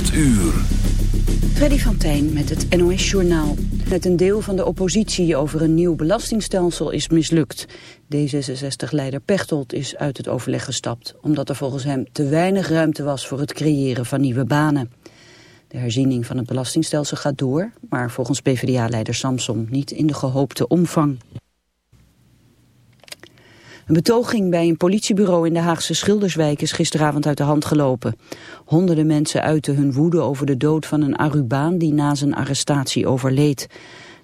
8 uur. Freddy van Tijn met het NOS-journaal. Met een deel van de oppositie over een nieuw belastingstelsel is mislukt. D66-leider Pechtold is uit het overleg gestapt... omdat er volgens hem te weinig ruimte was voor het creëren van nieuwe banen. De herziening van het belastingstelsel gaat door... maar volgens PvdA-leider Samson niet in de gehoopte omvang. Een betoging bij een politiebureau in de Haagse Schilderswijk is gisteravond uit de hand gelopen. Honderden mensen uiten hun woede over de dood van een Arubaan die na zijn arrestatie overleed.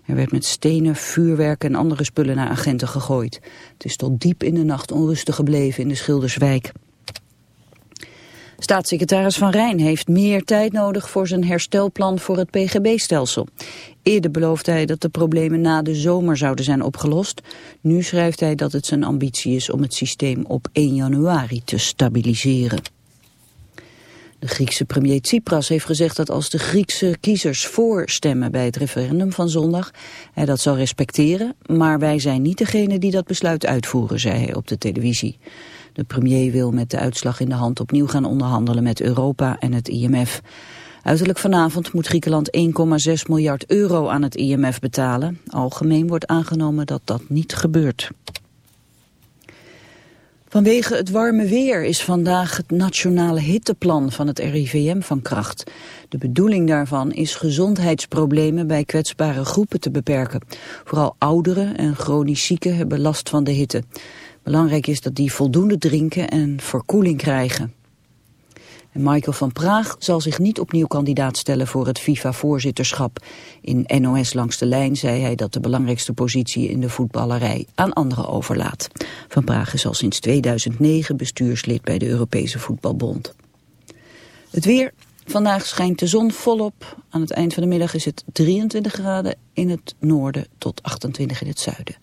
Er werd met stenen, vuurwerk en andere spullen naar agenten gegooid. Het is tot diep in de nacht onrustig gebleven in de Schilderswijk. Staatssecretaris Van Rijn heeft meer tijd nodig voor zijn herstelplan voor het PGB-stelsel. Eerder beloofde hij dat de problemen na de zomer zouden zijn opgelost. Nu schrijft hij dat het zijn ambitie is om het systeem op 1 januari te stabiliseren. De Griekse premier Tsipras heeft gezegd dat als de Griekse kiezers voorstemmen bij het referendum van zondag, hij dat zal respecteren, maar wij zijn niet degene die dat besluit uitvoeren, zei hij op de televisie. De premier wil met de uitslag in de hand opnieuw gaan onderhandelen met Europa en het IMF. Uiterlijk vanavond moet Griekenland 1,6 miljard euro aan het IMF betalen. Algemeen wordt aangenomen dat dat niet gebeurt. Vanwege het warme weer is vandaag het nationale hitteplan van het RIVM van kracht. De bedoeling daarvan is gezondheidsproblemen bij kwetsbare groepen te beperken. Vooral ouderen en chronisch zieken hebben last van de hitte. Belangrijk is dat die voldoende drinken en verkoeling krijgen. En Michael van Praag zal zich niet opnieuw kandidaat stellen voor het FIFA-voorzitterschap. In NOS Langs de Lijn zei hij dat de belangrijkste positie in de voetballerij aan anderen overlaat. Van Praag is al sinds 2009 bestuurslid bij de Europese Voetbalbond. Het weer. Vandaag schijnt de zon volop. Aan het eind van de middag is het 23 graden in het noorden tot 28 in het zuiden.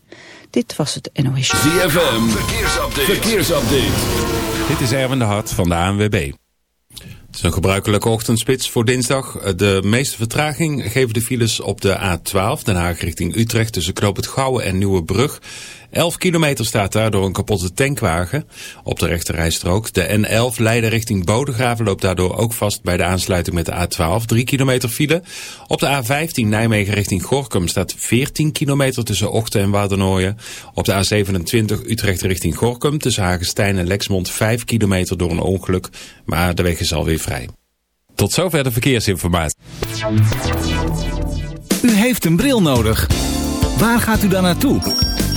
Dit was het NOS. ZFM, verkeersupdate. verkeersupdate. Dit is Erwin de Hart van de ANWB. Het is een gebruikelijke ochtendspits voor dinsdag. De meeste vertraging geven de files op de A12, Den Haag richting Utrecht... tussen Knoop het Gouwen en Nieuwebrug. 11 kilometer staat daar door een kapotte tankwagen op de rechterrijstrook. De N11 Leiden richting Bodegraven loopt daardoor ook vast bij de aansluiting met de A12. 3 kilometer file. Op de A15 Nijmegen richting Gorkum staat 14 kilometer tussen Ochten en Wadernooien. Op de A27 Utrecht richting Gorkum tussen Hagestein en Lexmond 5 kilometer door een ongeluk. Maar de weg is alweer vrij. Tot zover de verkeersinformatie. U heeft een bril nodig. Waar gaat u dan naartoe?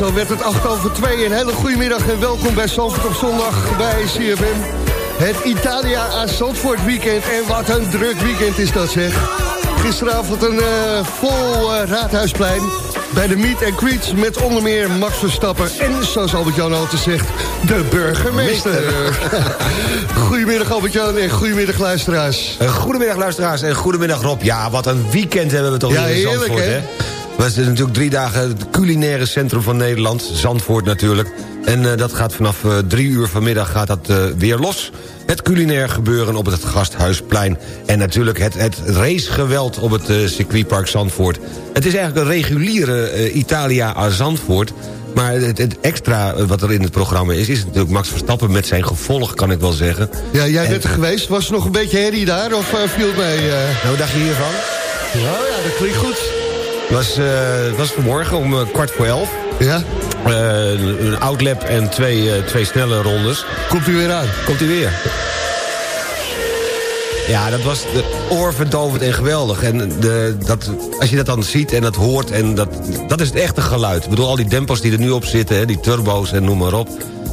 Zo werd het 8 over 2. Een hele goede middag en welkom bij Zandvoort op zondag bij CFM. Het Italia aan Zandvoort weekend. En wat een druk weekend is dat zeg. Gisteravond een uh, vol uh, raadhuisplein bij de Meet and Greets met onder meer Max Verstappen en, zoals Albert-Jan altijd zegt, de burgemeester. goedemiddag Albert-Jan en goedemiddag luisteraars. Uh, goedemiddag luisteraars en goedemiddag Rob. Ja, wat een weekend hebben we toch ja, in Zandvoort, hè? hè? Het is natuurlijk drie dagen het culinaire centrum van Nederland. Zandvoort natuurlijk. En uh, dat gaat vanaf uh, drie uur vanmiddag gaat dat, uh, weer los. Het culinair gebeuren op het Gasthuisplein. En natuurlijk het, het racegeweld op het circuitpark Zandvoort. Het is eigenlijk een reguliere Italia aan Zandvoort... Maar het, het, extra wat er in het programma is... is natuurlijk Max Verstappen met zijn gevolg, kan ik wel zeggen. Ja, jij bent er geweest. Was er nog een beetje herrie daar? Of viel het mee? Nou, wat dacht je hiervan? Ja, ja, dat klinkt goed was, uh, was vanmorgen om uh, kwart voor elf. Ja? Uh, een outlap en twee, twee snelle rondes. Komt u weer aan? Komt u weer. Ja, dat was oorverdovend en geweldig. En de, dat, als je dat dan ziet en dat hoort, en dat, dat is het echte geluid. Ik bedoel, al die dempers die er nu op zitten, hè, die turbo's en noem maar op...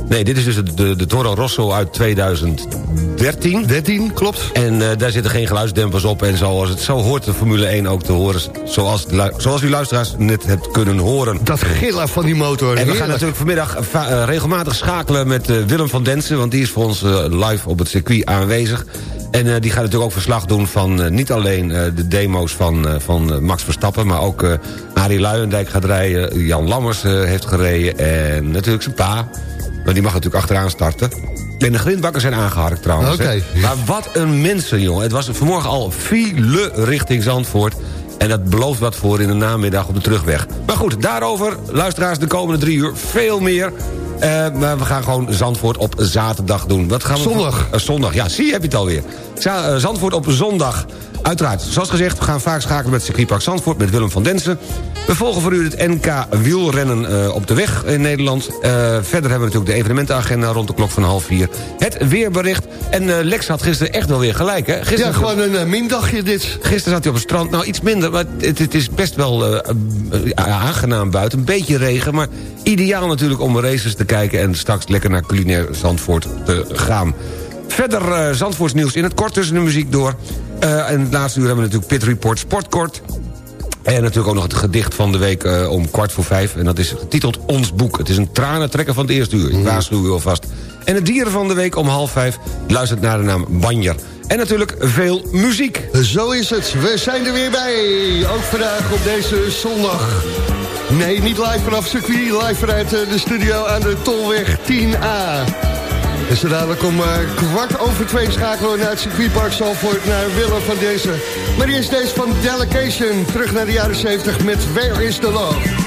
Nee, dit is dus de, de Toro Rosso uit 2013. 13, klopt. En uh, daar zitten geen geluidsdempers op. En zoals het zo hoort de Formule 1 ook te horen. Zoals, zoals u luisteraars net hebt kunnen horen. Dat gillen van die motor. En we gaan natuurlijk vanmiddag uh, regelmatig schakelen met uh, Willem van Densen. Want die is voor ons live op het circuit aanwezig. En uh, die gaat natuurlijk ook verslag doen van uh, niet alleen uh, de demo's van, van Max Verstappen... maar ook Arie Luijendijk gaat rijden, Jan Lammers heeft gereden... en natuurlijk zijn pa, maar die mag natuurlijk achteraan starten. En de grindbakken zijn aangeharkt trouwens. Okay. Maar wat een mensen, jongen. Het was vanmorgen al file richting Zandvoort. En dat belooft wat voor in de namiddag op de terugweg. Maar goed, daarover, luisteraars, de komende drie uur veel meer. Uh, maar we gaan gewoon Zandvoort op zaterdag doen. Wat gaan we zondag. Uh, zondag, ja, zie je, heb je het alweer. Z uh, Zandvoort op zondag. Uiteraard, zoals gezegd, we gaan vaak schakelen met circuitpark Zandvoort... met Willem van Densen. We volgen voor u het NK wielrennen uh, op de weg in Nederland. Uh, verder hebben we natuurlijk de evenementenagenda rond de klok van half vier. Het weerbericht. En uh, Lex had gisteren echt wel weer gelijk, hè? Gisteren ja, gewoon een mindagje dit. Gisteren zat hij op het strand. Nou, iets minder, maar het, het is best wel aangenaam buiten. Een beetje regen, maar ideaal natuurlijk om races te kijken... en straks lekker naar culinair Zandvoort te gaan. Verder uh, Zandvoorts nieuws in het kort tussen de muziek door. Uh, en het laatste uur hebben we natuurlijk Pit Report Sportkort. En natuurlijk ook nog het gedicht van de week uh, om kwart voor vijf. En dat is getiteld Ons Boek. Het is een tranentrekker van het eerste uur. Ik waarschuw u alvast. En het dieren van de week om half vijf luistert naar de naam Banjer. En natuurlijk veel muziek. Zo is het. We zijn er weer bij. Ook vandaag op deze zondag. Nee, niet live vanaf circuit. Live vanuit de studio aan de Tolweg 10A. En zo dadelijk om uh, kwart over twee schakelen naar het circuitpark Zalvoort... naar Willem van deze. Maar is deze van Delegation. Terug naar de jaren 70 met Where is the Love?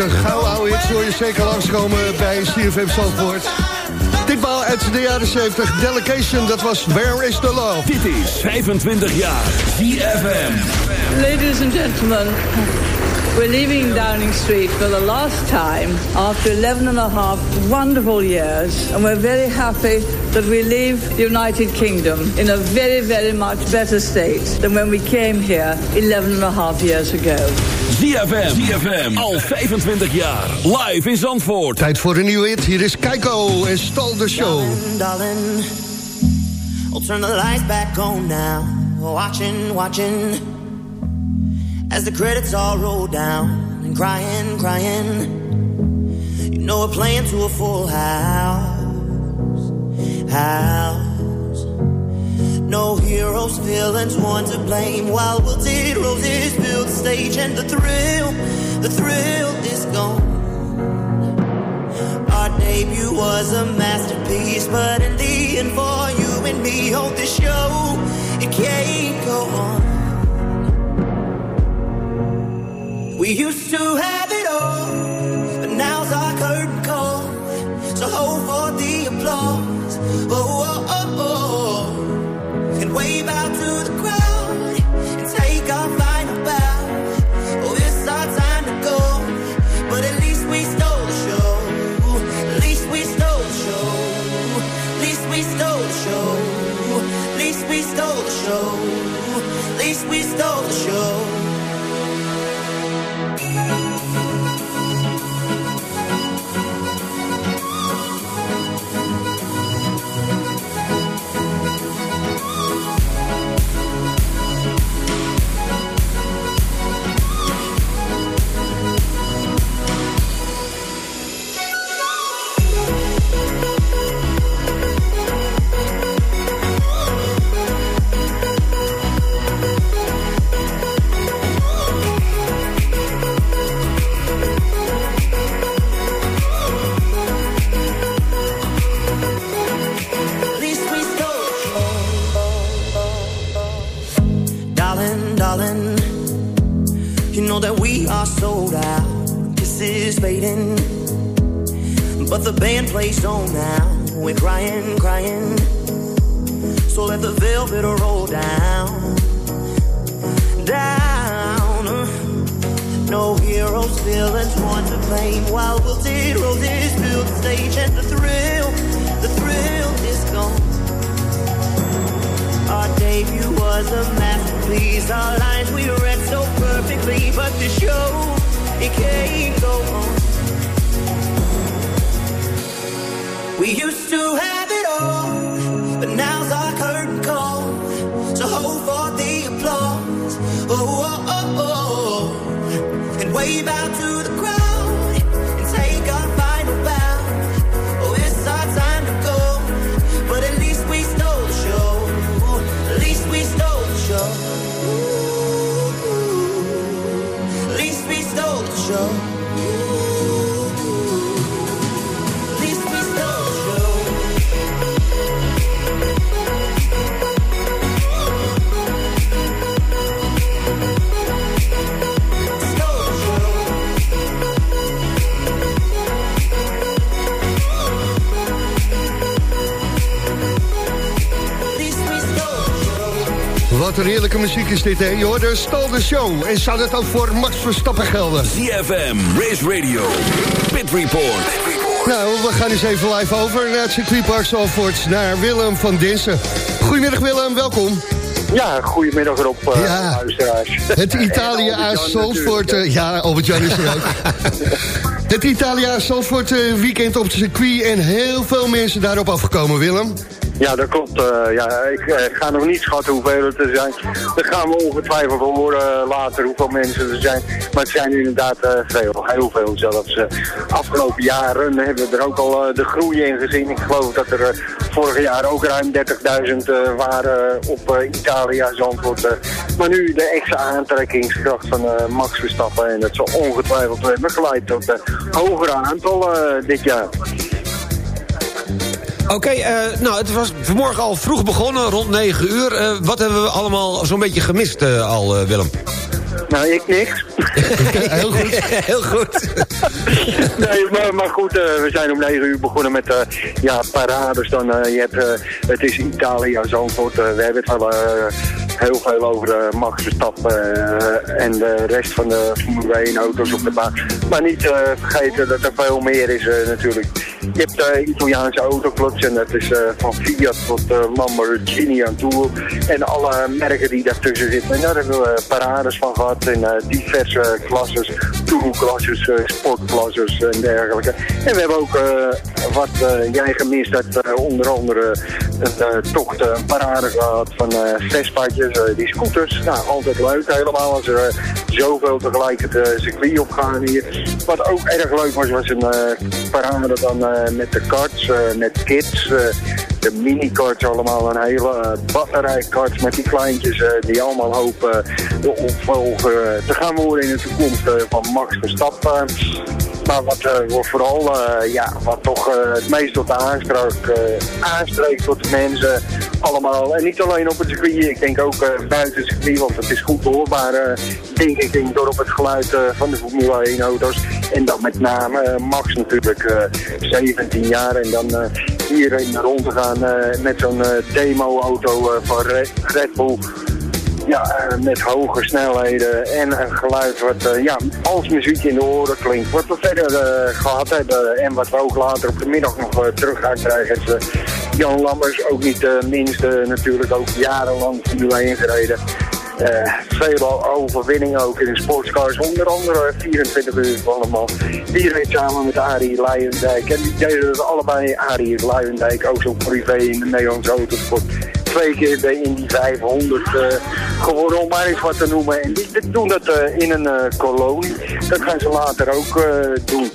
de gauw oude hits hoor je zeker langskomen bij CFM Zandvoort. Ditmaal uit de jaren 70, Delegation, dat was Where is the Love? Dit is 25 jaar CFM. Ladies and gentlemen, we're leaving Downing Street for the last time after 11 and a half wonderful years. And we're very happy that we leave the United Kingdom in a very, very much better state than when we came here 11 and a half years ago. ZFM. ZFM. Al 25 jaar. Live in Zandvoort. Tijd voor een nieuwe hit. Hier is Keiko en Stal de Show. Darling, darling. I'll turn the lights back on now. Watching, watching. As the credits all roll down. And crying, crying. You know we're playing to a full house. House. No heroes, villains, one to blame. While wilted roses fill the stage, and the thrill, the thrill is gone. Our debut was a masterpiece, but in the end, for you and me, hold this show, it can't go on. We used to have it all, love heerlijke muziek is dit, hè? Je hoorde Stal de Show. En zou dat ook voor Max Verstappen gelden? ZFM, Race Radio, Pit Report. Nou, we gaan eens even live over naar het circuitpark Zalvoort... naar Willem van Dinsen. Goedemiddag Willem, welkom. Ja, goedemiddag erop, uh, Ja. luisteraars. Het Albert-Jan Zandvoort... natuurlijk, eh, ja, Albert-Jan is er ook. Het Italia Zandvoort eh, weekend op het circuit... en heel veel mensen daarop afgekomen, Willem. Ja, dat klopt. eh, ja, ik eh, ga nog niet schatten hoeveel het er zijn. Dat gaan we ongetwijfeld horen later hoeveel mensen er zijn. Maar het zijn inderdaad eh, veel, heel veel zelfs. Eh, afgelopen jaren hebben we er ook al eh, de groei in gezien. Ik geloof dat er eh, vorig jaar ook ruim 30.000 eh, waren op eh, Italia Zandvoort. eh. maar nu de extra aantrekkingskracht van eh, Max Verstappen. En dat zal ongetwijfeld hebben geleid tot een hogere aantal eh, dit jaar. Oké, eh, nou, het was vanmorgen al vroeg begonnen, rond 9 uur. Eh, wat hebben we allemaal zo'n beetje gemist eh, al, eh, Willem? Nou, ik niks. Heel goed. Heel goed. nee, maar, maar goed, we zijn om 9 uur begonnen met eh, ja, parades. Dan, eh, je hebt, het is Italië, Zandvoort. we hebben het eh, heel veel over eh, Max Verstappen eh, en de rest van de Formule 1 auto's op de baan. Maar niet eh, vergeten dat er veel meer is natuurlijk. Je hebt eh, Italiaanse autoclubs en dat is van Fiat tot Lamborghini aan toe. En alle merken die daartussen zitten. En daar hebben we parades van gehad in diverse klasses. Tourklasses, eh, sportklasses en dergelijke. En we hebben ook eh, wat eh, jij gemist hebt, onder andere een tocht, een parade gehad van Vespaatjes, eh, die scooters. Nou, altijd leuk helemaal als er zoveel tegelijk het circuit opgaan hier. Wat ook erg leuk was, was een parade dan met de karts, met kids. Eh, de mini-karts allemaal, een hele uh, batterij karts met die kleintjes eh, die allemaal hopen de opvolger eh, te gaan worden in de toekomst eh, van Max Verstappen. Maar wat eh, wordt vooral, eh, ja, wat toch eh, het meest tot eh, aanspreekt tot de mensen allemaal. En niet alleen op het circuit, ik denk ook buiten het circuit, want het is goed hoorbaar, denk ik, denk door op het geluid van de Formule 1 auto's. En dan met name Max natuurlijk, eh, 17 jaar en dan hier in de rond te gaan met zo'n demo-auto van Red Bull. Ja, eh, met hoge snelheden en een geluid wat eh, ja, als muziek in de oren klinkt. Wat we verder eh, gehad hebben en wat we ook later op de middag nog terug gaan krijgen is Jan Lammers, ook niet de minste natuurlijk, ook jarenlang Formule 1 gereden. Eh veel overwinningen ook in de sportscars, onder andere 24 uur van allemaal. Die reed samen met Arie Luijendijk en die deden het allebei, Arie Luijendijk, ook zo privé in de Nederlandse autosport twee keer de Indy 500 eh, geworden, om maar eens wat te noemen. En die, die doen dat eh, in een eh, kolonie. Dat gaan ze later ook doen.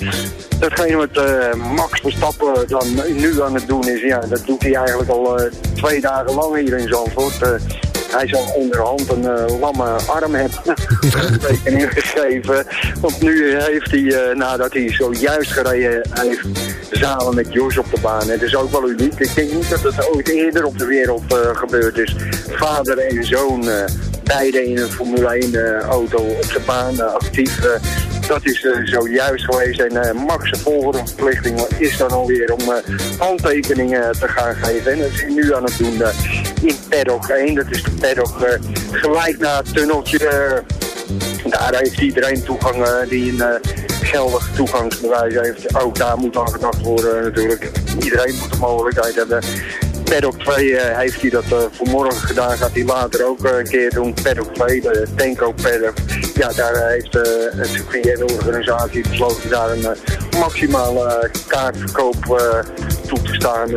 Datgene wat Max Verstappen dan nu aan het doen is, ja, dat doet hij eigenlijk al twee dagen lang hier in Zandvoort. Hij zal onderhand een eh, lamme arm hebben tekening gegeven. Want nu heeft hij, eh, nadat hij zojuist gereden heeft, samen met Jos op de baan. Het is ook wel uniek. Ik denk niet dat het ooit eerder op de wereld eh, gebeurd is. Vader en zoon, beide in een Formule 1 eh, auto op de baan actief. Dat is eh, zojuist geweest. En eh, Max' de volgende verplichting is dan alweer om eh, handtekeningen te gaan geven. En dat is nu aan het doen in paddock 1. Dat is de paddock gelijk na het tunneltje. daar heeft iedereen toegang die een geldig toegangsbewijs heeft. Ook daar moet aan gedacht worden natuurlijk. Iedereen moet de mogelijkheid hebben. Paddock 2 eh, heeft hij dat eh, vanmorgen gedaan, gaat hij later ook eh, een keer doen. Paddock 2, de Tenko Paddock. Ja, daar heeft het circuit en de organisatie besloten daar een maximale kaartverkoop toe te staan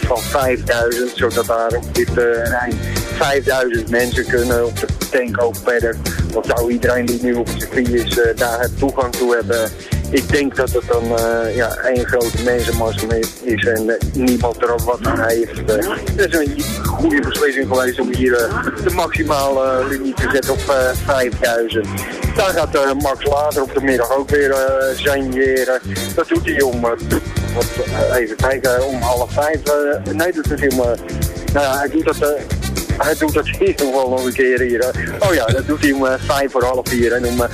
van 5000. Zodat daar op dit rijn 5000 mensen kunnen op de Tenko Paddock. Dan zou iedereen die nu op het circuit is daar toegang toe hebben. Ik denk dat het dan eh, ja, één grote mensenmassa is en eh, niemand er ook wat aan heeft. eh. het is een goede beslissing geweest om hier eh, de maximale eh, limiet te zetten op eh, 5000. Daar gaat eh, Max later op de middag ook weer eh signeren. Dat doet hij om, eh, eh, even kijken, om half vijf. eh, nee, dat om, eh, nou ja, hij doet dat... eh, hij doet dat hier nog wel nog een keer hier. Oh ja, dat doet hij om eh, vijf voor half vier. En om eh,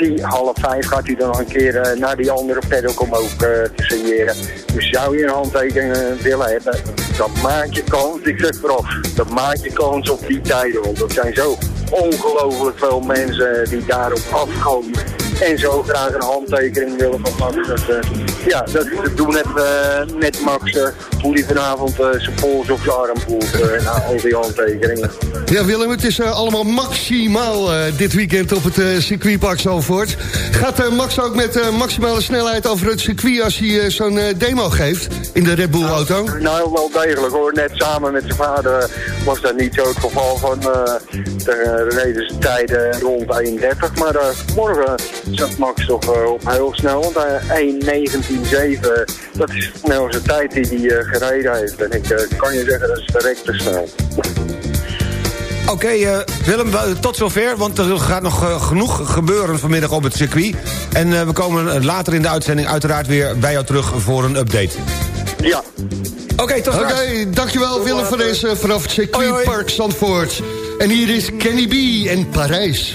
vier, half vijf gaat hij dan nog een keer eh, naar die andere paddock om ook eh, te signeren. Dus zou je een handtekening eh, willen hebben, dat maakt je kans, ik zeg vooral, dat maakt je kans op die tijden. Want dat zijn zo ongelooflijk veel mensen die daarop afkomen. En zo graag een handtekening willen van Max. Dat, ja, dat doen net, uh, net Max, uh, hoe die vanavond eh, zijn pols op zijn arm voelt uh, al die handtekeningen. Ja Willem, het is allemaal maximaal dit weekend op het circuitpark Zalvoort. Gaat Max ook met maximale snelheid over het circuit als hij zo'n demo geeft in de Red Bull nou, auto? Nou, wel degelijk hoor. Net samen met zijn vader was dat niet zo het geval van de reden zijn tijden rond 31, Maar morgen zat Max toch op heel snel, want 1.19. 10.7. Dat is nou snel onze tijd die hij eh, gereden heeft. En ik eh, kan je zeggen, dat is verrekt te snel. Oké, eh, Willem, tot zover, want er gaat nog genoeg gebeuren vanmiddag op het circuit. En we komen later in de uitzending uiteraard weer bij jou terug voor een update. Ja. Oké, tot straks. Oké, dankjewel Willem van deze vanaf het circuitpark Zandvoort. En hier is Kenny B in Parijs.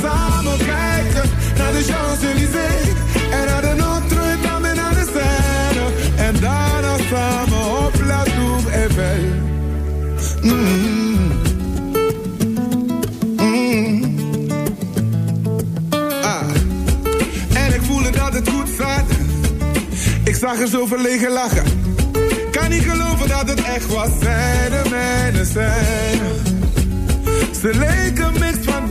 Samen kijken naar de Champs-Élysées en naar de Notre-Dame en naar de Seine. En daarna samen op La Tour Eiffel. Mm. Mm. Ah. En ik voelde dat het goed zat. Ik zag er zo verlegen lachen. Kan niet geloven dat het echt was. Zij de mijne zijn. Ze leken mix van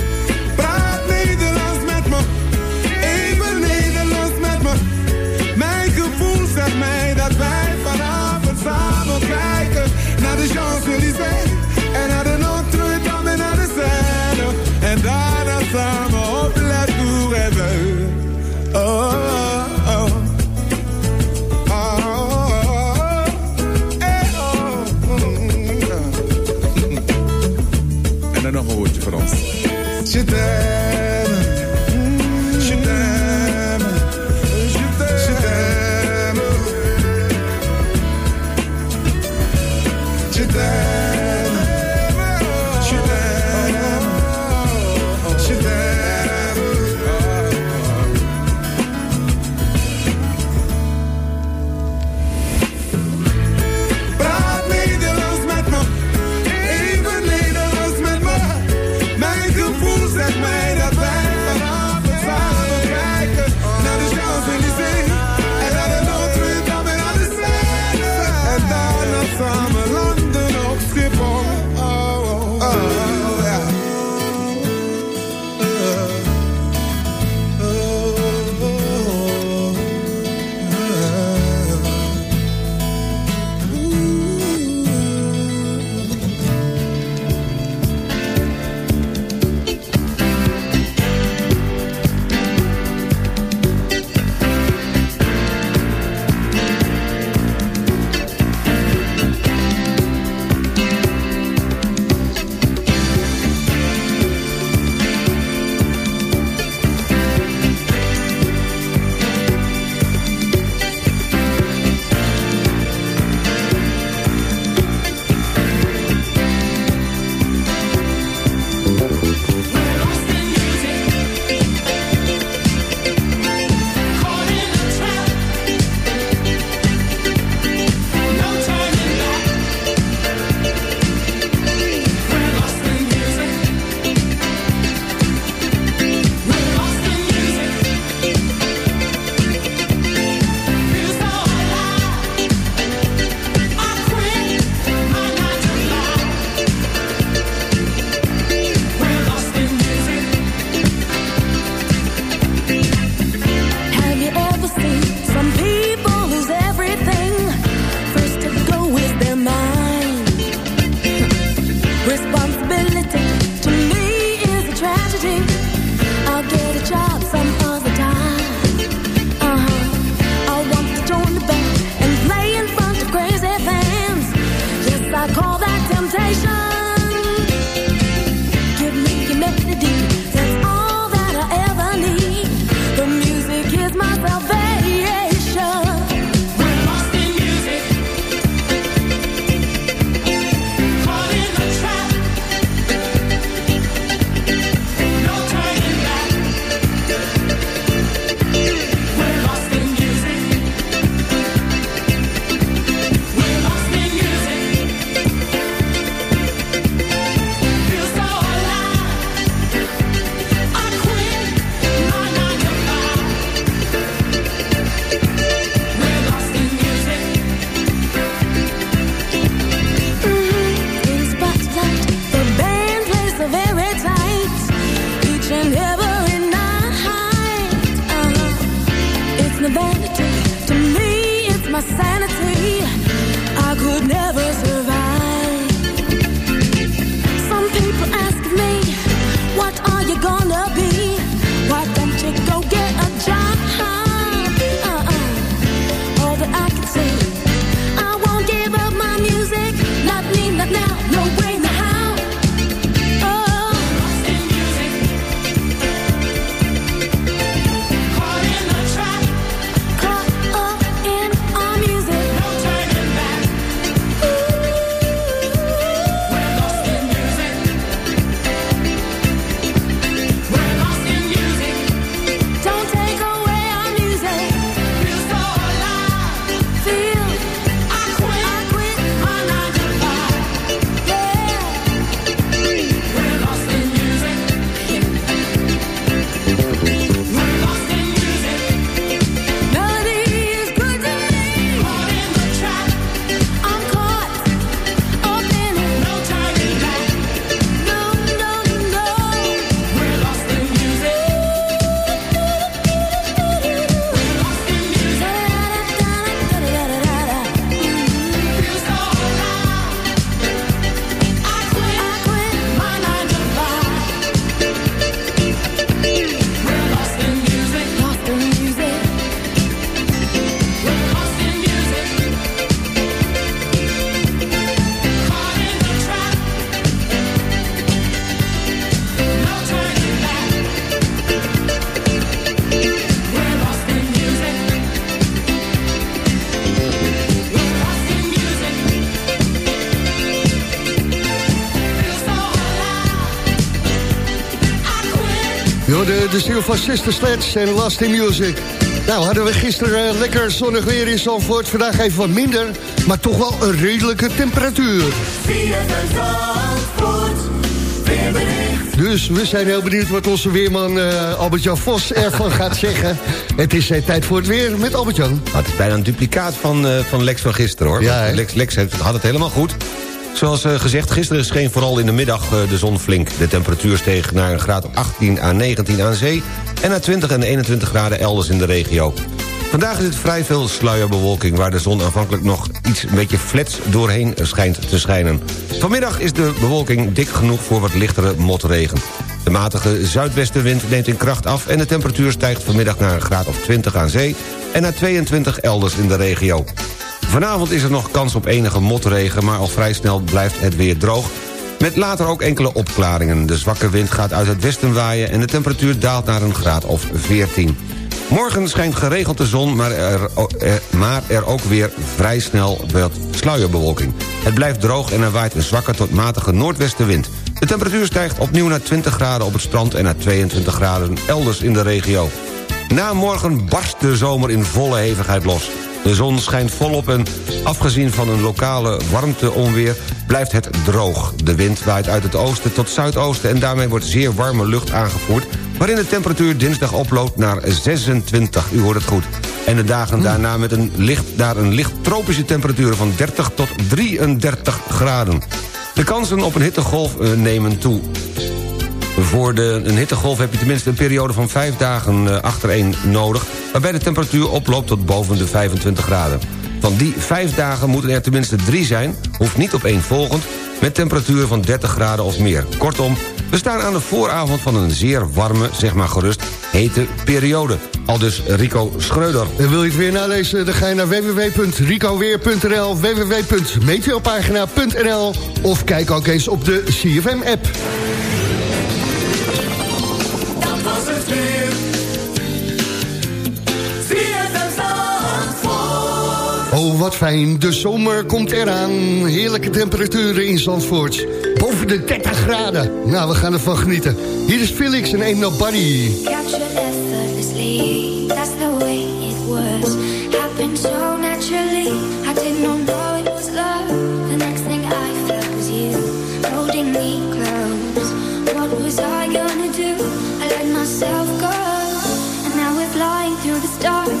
Je de, ziel van Sister Sledge en Last in Music. Nou, hadden we gisteren uh, lekker zonnig weer in Zandvoort. Vandaag even wat minder, maar toch wel een redelijke temperatuur. Dus we zijn heel benieuwd wat onze weerman uh, Albert-Jan Vos ervan gaat zeggen. Het is uh, tijd voor het weer met Albert-Jan. het is bijna een duplicaat van, uh, van Lex van gisteren, hoor. Ja, Lex, Lex had het helemaal goed. Zoals uh, gezegd, gisteren scheen vooral in de middag uh, de zon flink. De temperatuur steeg naar een graad 18 à 19 aan zee... en naar 20 en 21 graden elders in de regio. Vandaag is het vrij veel sluierbewolking... waar de zon aanvankelijk nog iets een beetje flats doorheen schijnt te schijnen. Vanmiddag is de bewolking dik genoeg voor wat lichtere motregen. De matige zuidwestenwind neemt in kracht af... en de temperatuur stijgt vanmiddag naar een graad of 20 aan zee... en naar 22 elders in de regio. Vanavond is er nog kans op enige motregen... maar al vrij snel blijft het weer droog... met later ook enkele opklaringen. De zwakke wind gaat uit het westen waaien... en de temperatuur daalt naar een graad of 14. Morgen schijnt geregeld de zon, maar er, er, maar er ook weer vrij snel wat sluierbewolking. Het blijft droog en er waait een zwakke tot matige noordwestenwind. De temperatuur stijgt opnieuw naar 20 graden op het strand... en naar 22 graden elders in de regio. Na morgen barst de zomer in volle hevigheid los. De zon schijnt volop en afgezien van een lokale warmteonweer blijft het droog. De wind waait uit het oosten tot zuidoosten en daarmee wordt zeer warme lucht aangevoerd... waarin de temperatuur dinsdag oploopt naar 26, u hoort het goed. En de dagen daarna met een licht, naar een licht tropische temperatuur van 30 tot 33 graden. De kansen op een hittegolf eh, nemen toe. Voor de, een hittegolf heb je tenminste een periode van vijf dagen uh, achtereen nodig... waarbij de temperatuur oploopt tot boven de 25 graden. Van die vijf dagen moeten er tenminste drie zijn, hoeft niet op één volgend... met temperaturen van 30 graden of meer. Kortom, we staan aan de vooravond van een zeer warme, zeg maar gerust, hete periode. Al dus Rico Schreuder. Wil je het weer nalezen, dan ga je naar www.ricoweer.nl... www.meteopagina.nl of kijk ook eens op de CFM-app. Oh, wat fijn. De zomer komt eraan. Heerlijke temperaturen in Zandvoort. Boven de 30 graden. Nou, we gaan ervan genieten. Hier is Felix en Ain't Nobody. Captured effortlessly. That's the way it was. Happened so naturally. I did not know it was love. The next thing I felt was you. Holding me close. What was I gonna do? I let myself go. And now we're flying through the stars.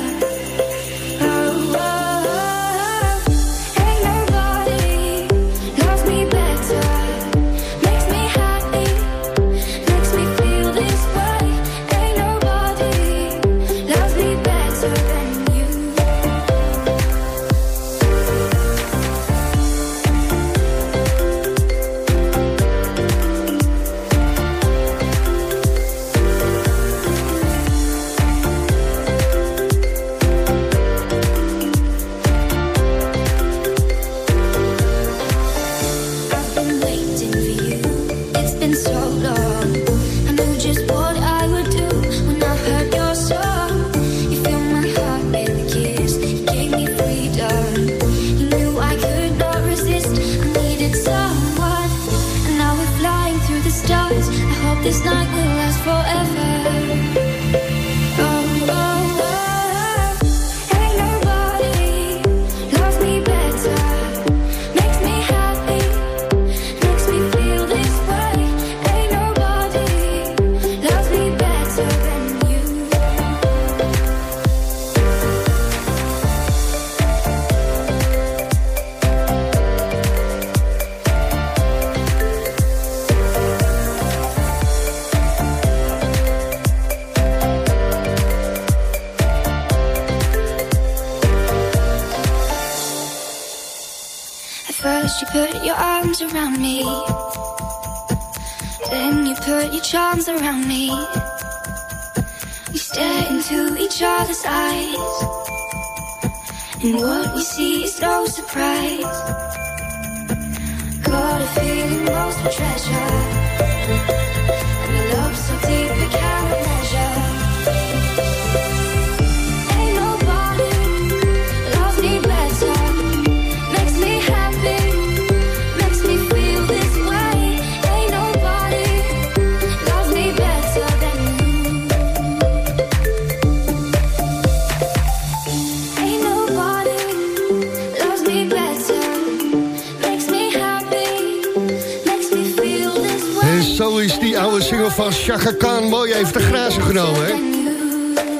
Chaka Khan mooi even te grazen genomen, hè?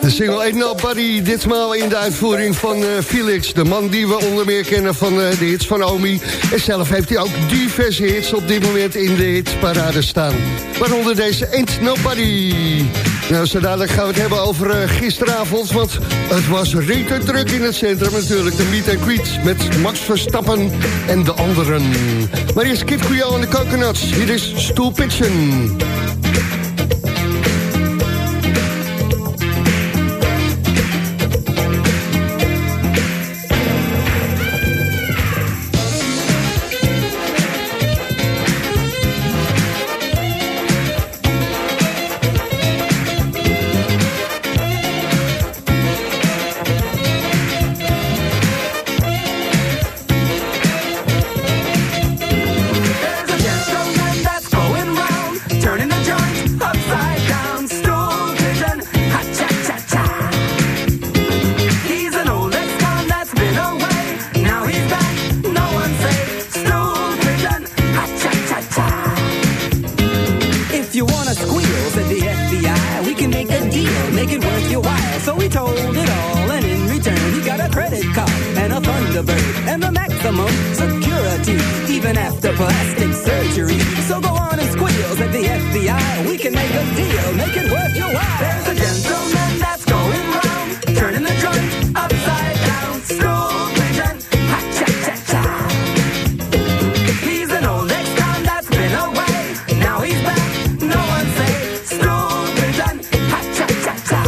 De single Ain't Nobody, ditmaal in de uitvoering van uh, Felix. De man die we onder meer kennen van uh, de hits van Omi. En zelf heeft hij ook diverse hits op dit moment in de hitparade staan. Waaronder deze Ain't Nobody. Nou, zo dadelijk gaan we het hebben over uh, gisteravond. Want het was rete druk in het centrum natuurlijk. De meet and greet met Max Verstappen en de anderen. Maar eerst Kid Creole en de Coconuts. Hier is Stoel Pitchen. deal, make it worth your while. There's a gentleman that's going round, turning the drunk upside down. School vision, ha cha cha cha. He's an old ex-con that's been away, now he's back. No one say school vision, ha cha cha cha.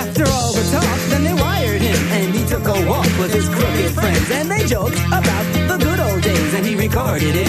After all the talk, then they wired him, and he took a walk with his crooked friends, and they joked about the good old days, and he recorded it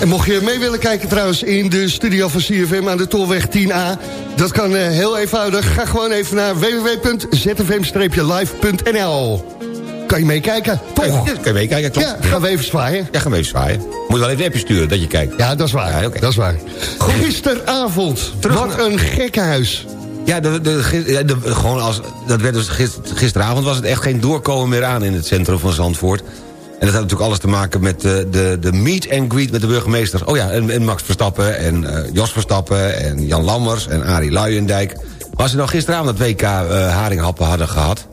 En mocht je mee willen kijken trouwens in de studio van CFM aan de Tolweg 10A... dat kan uh, heel eenvoudig. Ga gewoon even naar www.zfm-live.nl Kan je meekijken, toch? Ja, kan je meekijken, klopt. Ja, gaan we even zwaaien. Ja, gaan we even zwaaien. Moet je wel even een appje sturen dat je kijkt. Ja, dat is waar. Ja, okay. dat is waar. Gisteravond, Terug wat een gekkenhuis. Ja, de, de, de, gewoon als, dat werd dus gisteravond was het echt geen doorkomen meer aan in het centrum van Zandvoort. En dat had natuurlijk alles te maken met de, de, de meet and greet met de burgemeester. Oh ja, en, en Max Verstappen en uh, Jos Verstappen en Jan Lammers en Arie Luijendijk. als ze nou gisteravond het WK uh, Haringhappen hadden gehad...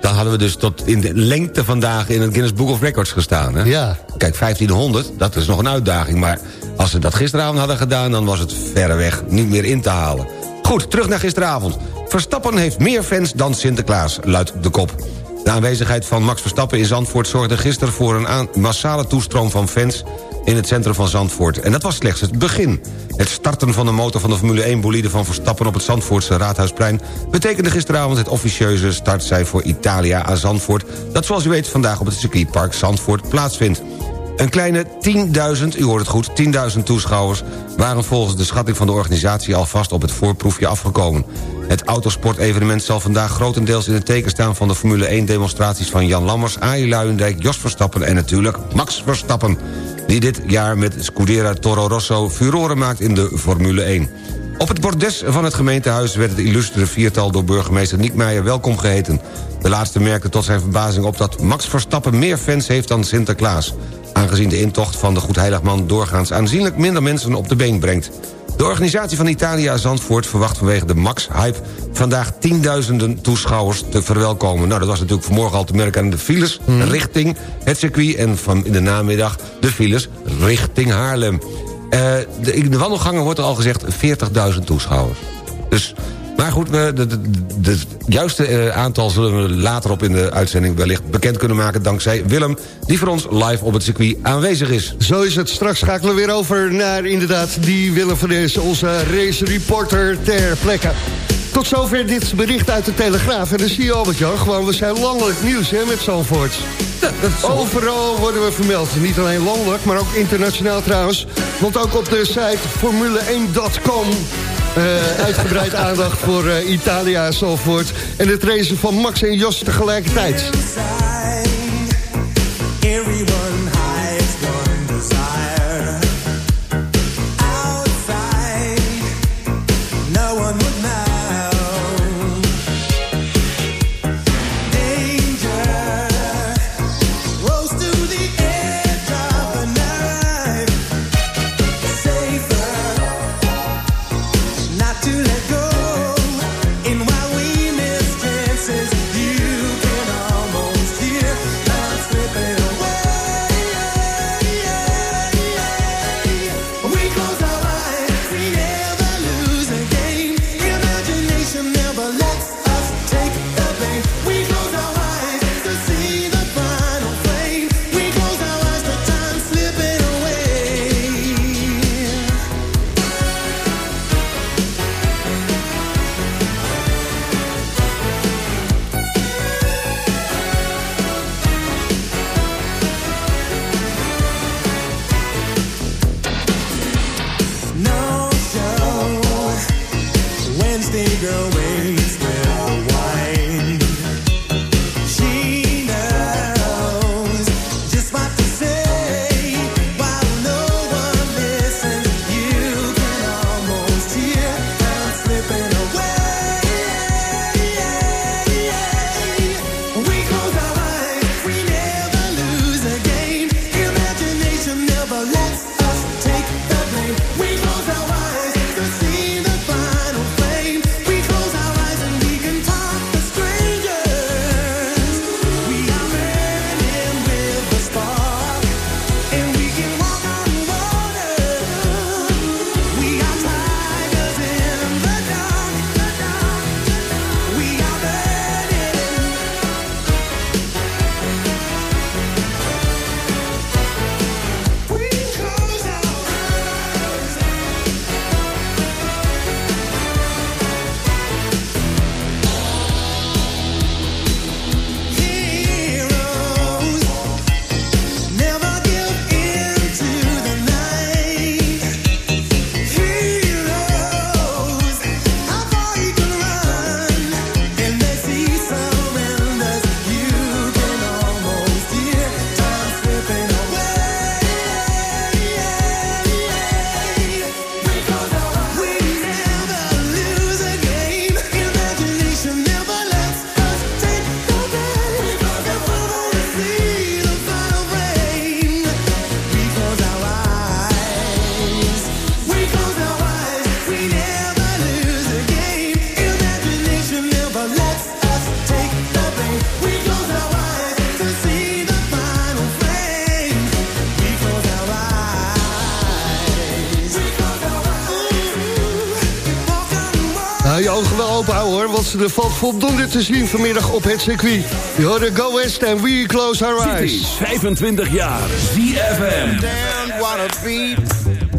dan hadden we dus tot in de lengte vandaag in het Guinness Book of Records gestaan. Hè? Ja. Kijk, 1500, dat is nog een uitdaging. Maar als ze dat gisteravond hadden gedaan... dan was het verreweg niet meer in te halen. Goed, terug naar gisteravond. Verstappen heeft meer fans dan Sinterklaas, luidt de kop. De aanwezigheid van Max Verstappen in Zandvoort zorgde gisteren voor een massale toestroom van fans... in het centrum van Zandvoort. En dat was slechts het begin. Het starten van de motor van de Formule 1 bolide van Verstappen... op het Zandvoortse Raadhuisplein... betekende gisteravond het officieuze startcijfer voor Italia aan Zandvoort... dat zoals u weet vandaag op het circuitpark Zandvoort plaatsvindt. Een kleine 10.000, u hoort het goed, 10.000 toeschouwers... waren volgens de schatting van de organisatie alvast op het voorproefje afgekomen. Het autosportevenement zal vandaag grotendeels in het teken staan... van de Formule 1-demonstraties van Jan Lammers, Arie Luijendijk... Jos Verstappen en natuurlijk Max Verstappen... die dit jaar met Scudera Toro Rosso furoren maakt in de Formule 1. Op het bordes van het gemeentehuis werd het illustere viertal... door burgemeester Niek Meijer welkom geheten. De laatste merkte tot zijn verbazing op dat Max Verstappen... meer fans heeft dan Sinterklaas aangezien de intocht van de Goedheiligman doorgaans aanzienlijk minder mensen op de been brengt. De organisatie van Italia Zandvoort verwacht vanwege de Max-hype... vandaag tienduizenden toeschouwers te verwelkomen. Nou, dat was natuurlijk vanmorgen al te merken aan de files Mhm. richting het circuit... en van in de namiddag de files richting Haarlem. Eh, de, in de wandelgangen wordt er al gezegd 40.000 toeschouwers. Dus, maar goed, het juiste eh, aantal zullen we later op in de uitzending wellicht bekend kunnen maken... dankzij Willem, die voor ons live op het circuit aanwezig is. Zo is het. Straks schakelen we weer over naar inderdaad die Willem van Dees, onze race reporter ter plekke. Tot zover dit bericht uit de Telegraaf. En dan zie je Albert Jan, gewoon we zijn landelijk nieuws hè, met Zandvoort. Overal worden we vermeld. Niet alleen landelijk, maar ook internationaal trouwens. Want ook op de site formule1.com... eh, uitgebreid aandacht voor eh, Italia Zandvoort. En het racen van Max en Jos tegelijkertijd. Er valt voldoende te zien vanmiddag op het circuit. Je hoorde Go West en We Close Our Eyes. Cities, 25 jaar. ZFM. wanna be.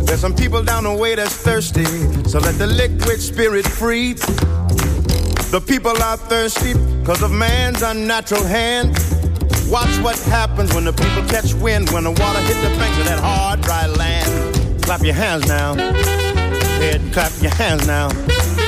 There's some people down the way that's thirsty, so let the liquid spirit free. The people are thirsty because of man's unnatural hand. Watch what happens when the people catch wind, when the water hit the banks of that hard, dry land. Clap your hands now. Head, clap your hands now.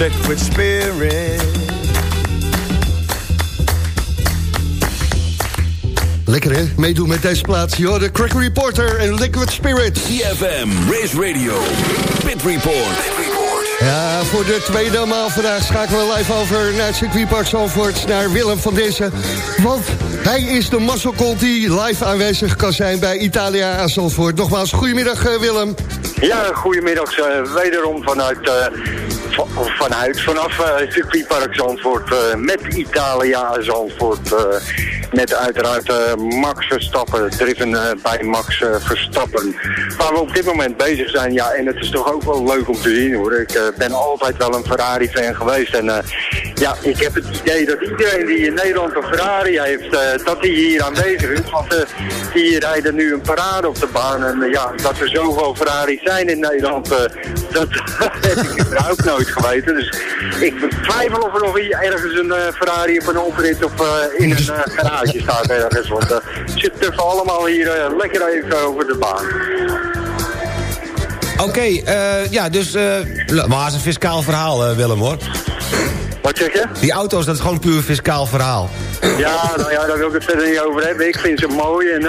Liquid spirit. Lekker hè, meedoen met deze plaats. Joh, de Crack Reporter en Liquid Spirit. CFM, Race Radio, Pit Report. Ja, voor de tweede maal vandaag schakelen we live over naar het circuitpark Zalvoort... naar Willem van Dessen. Want hij is de mazzelkont die live aanwezig kan zijn bij Italia aan Zalvoort. Nogmaals, goedemiddag uh, Willem. Ja, goedemiddag. Uh, wederom vanuit... Uh, vanuit, vanaf uh, circuitpark Zandvoort uh, met Italia Zandvoort. Uh, met uiteraard Max Verstappen, driven bij Max Verstappen. Waar we op dit moment bezig zijn, ja, en het is toch ook wel leuk om te zien hoor. Ik ben altijd wel een Ferrari-fan geweest en ja, ik heb het idee dat iedereen die in Nederland een Ferrari heeft, dat hij hier aanwezig is. Want die rijden nu een parade op de baan en ja, dat er zoveel Ferraris zijn in Nederland, dat heb ik ook nooit geweten. Dus ik betwijfel of er nog ergens een uh, Ferrari op een oprit of uh, in een uh, garage staat ergens. Want het zit tussen allemaal hier lekker even over de baan. Oké, okay, ja, dus... maar het is een fiscaal verhaal, Willem, hoor. Wat zeg je? Die auto's, dat is gewoon puur fiscaal verhaal. Ja, nou ja, daar wil ik het verder niet over hebben. Ik vind ze mooi en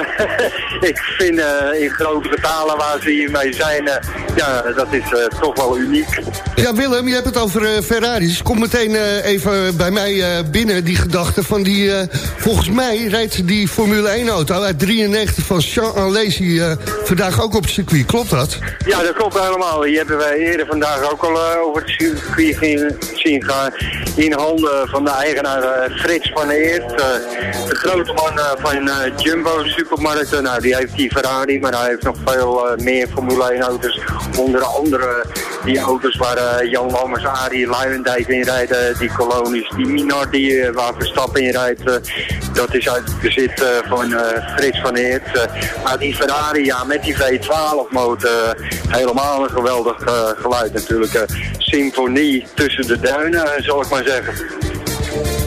ik vind uh, in grote getalen waar ze hiermee zijn, uh, ja, dat is uh, toch wel uniek. Ja, Willem, je hebt het over Ferraris. Kom meteen even bij mij binnen, die gedachte van die... volgens mij rijdt die Formule 1 auto uit 93 van Jean Alesi vandaag ook op het circuit. Klopt dat? Ja, dat klopt helemaal. Die hebben wij eerder vandaag ook al over het circuit zien gaan. In handen van de eigenaar Frits van Eer. Heeft de grote man van Jumbo Supermarkten, nou die heeft die Ferrari, maar hij heeft nog veel meer Formule 1 auto's. Onder andere die auto's waar Jan Lammers, Arie Luijendijk in rijden, die kolonies, die Minardi waar Verstappen in rijdt. dat is uit het bezit van Frits van Eert. maar die Ferrari, ja, met die V12 motor, helemaal een geweldig geluid natuurlijk. symfonie tussen de duinen, zal ik maar zeggen.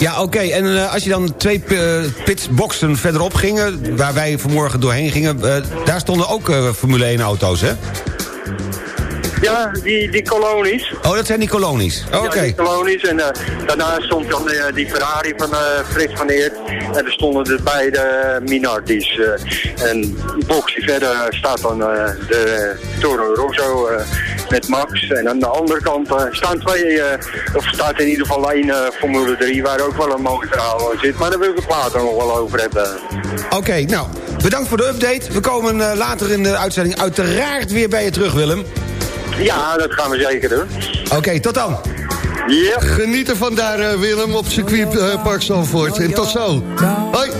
Ja, oké. En uh, als je dan twee uh, pitsboxen verderop gingen... waar wij vanmorgen doorheen gingen... Uh, daar stonden ook Formule 1-auto's, hè? Ja, die, die kolonies. Oh, dat zijn die kolonies. Oh, Oké. Ja, die kolonies. En uh, daarna stond dan uh, die Ferrari van uh, Frits van Eert. En er stonden de beide Minardis. en een boxje verder staat dan de Toro Rosso met Max. En aan de andere kant staan twee, of staat in ieder geval één Formule 3... waar ook wel een mooi verhaal zit. Maar daar wil ik het later nog wel over hebben. Oké, nou, bedankt voor de update. We komen later in de uitzending uiteraard weer bij je terug, Willem. Ja, dat gaan we zeker doen. Oké, tot dan. Ja. Genieten van daar, uh, Willem, op circuit uh, Park Zandvoort. En tot zo. Hoi.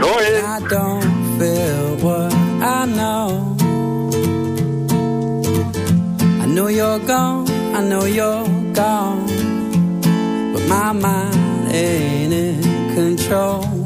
Hoi. I don't feel what I know. I know you're gone, I know you're gone. But my mind ain't in control.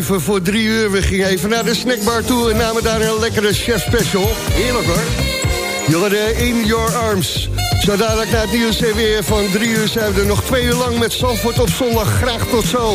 even voor drie uur. We gingen even naar de snackbar toe en namen daar een lekkere chef special. Heerlijk hoor. Jullie in your arms. Zo dadelijk naar het nieuws en weer van drie uur zijn we er nog twee uur lang met Zandvoort op zondag. Graag tot zo.